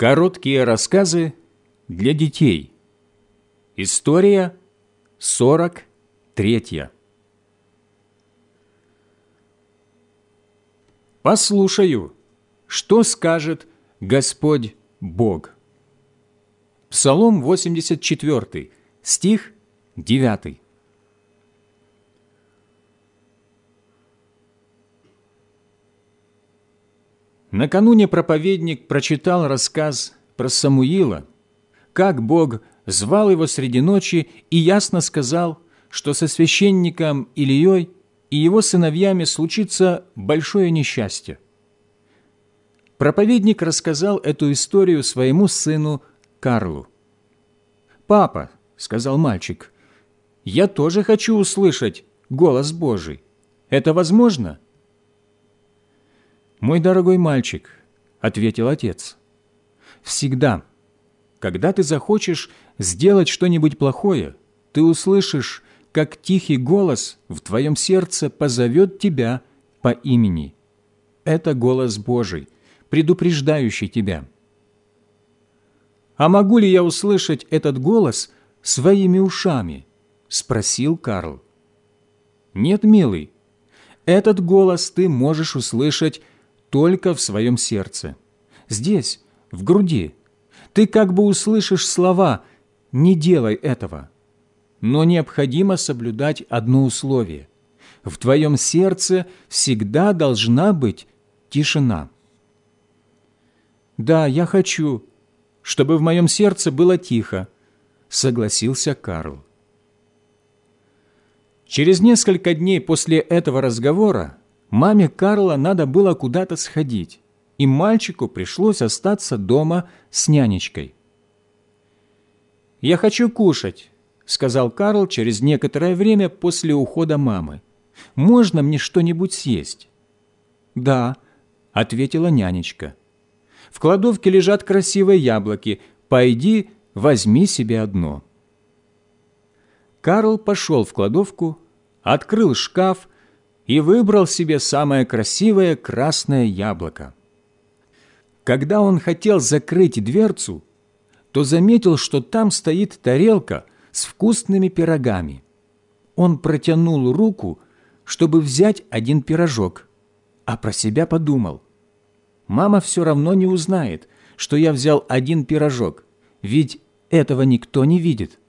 Короткие рассказы для детей. История 43. Послушаю, что скажет Господь Бог. Псалом 84, стих 9. Накануне проповедник прочитал рассказ про Самуила, как Бог звал его среди ночи и ясно сказал, что со священником Ильей и его сыновьями случится большое несчастье. Проповедник рассказал эту историю своему сыну Карлу. «Папа», — сказал мальчик, — «я тоже хочу услышать голос Божий. Это возможно?» «Мой дорогой мальчик», — ответил отец, — «всегда, когда ты захочешь сделать что-нибудь плохое, ты услышишь, как тихий голос в твоем сердце позовет тебя по имени. Это голос Божий, предупреждающий тебя. «А могу ли я услышать этот голос своими ушами?» – спросил Карл. «Нет, милый, этот голос ты можешь услышать только в своем сердце. Здесь, в груди. Ты как бы услышишь слова «не делай этого». Но необходимо соблюдать одно условие. В твоем сердце всегда должна быть тишина. «Да, я хочу, чтобы в моем сердце было тихо», — согласился Карл. Через несколько дней после этого разговора Маме Карла надо было куда-то сходить, и мальчику пришлось остаться дома с нянечкой. «Я хочу кушать», — сказал Карл через некоторое время после ухода мамы. «Можно мне что-нибудь съесть?» «Да», — ответила нянечка. «В кладовке лежат красивые яблоки. Пойди, возьми себе одно». Карл пошел в кладовку, открыл шкаф и выбрал себе самое красивое красное яблоко. Когда он хотел закрыть дверцу, то заметил, что там стоит тарелка с вкусными пирогами. Он протянул руку, чтобы взять один пирожок, а про себя подумал. «Мама все равно не узнает, что я взял один пирожок, ведь этого никто не видит».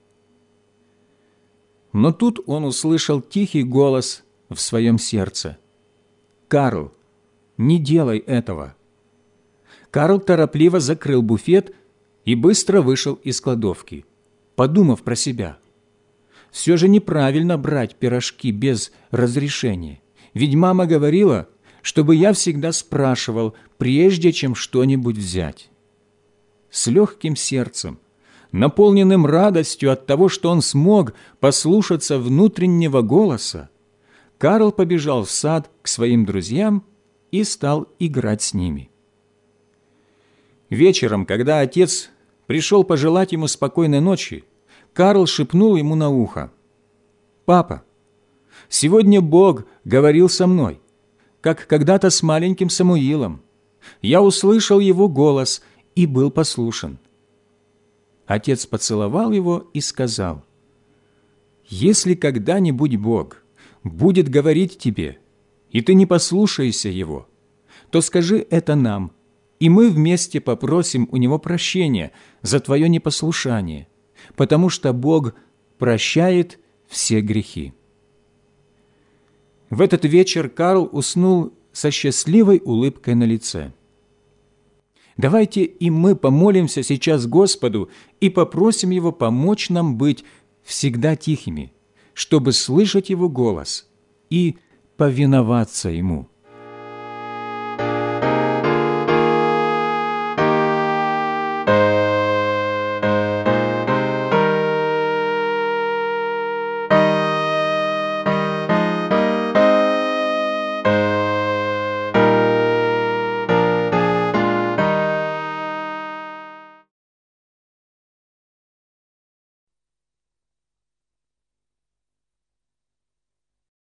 Но тут он услышал тихий голос в своем сердце. «Карл, не делай этого!» Карл торопливо закрыл буфет и быстро вышел из кладовки, подумав про себя. «Все же неправильно брать пирожки без разрешения, ведь мама говорила, чтобы я всегда спрашивал, прежде чем что-нибудь взять». С легким сердцем, наполненным радостью от того, что он смог послушаться внутреннего голоса, Карл побежал в сад к своим друзьям и стал играть с ними. Вечером, когда отец пришел пожелать ему спокойной ночи, Карл шепнул ему на ухо. «Папа, сегодня Бог говорил со мной, как когда-то с маленьким Самуилом. Я услышал его голос и был послушен». Отец поцеловал его и сказал, «Если когда-нибудь Бог будет говорить тебе, и ты не послушаешься его, то скажи это нам, и мы вместе попросим у него прощения за твое непослушание, потому что Бог прощает все грехи». В этот вечер Карл уснул со счастливой улыбкой на лице. Давайте и мы помолимся сейчас Господу и попросим Его помочь нам быть всегда тихими – чтобы слышать Его голос и повиноваться Ему.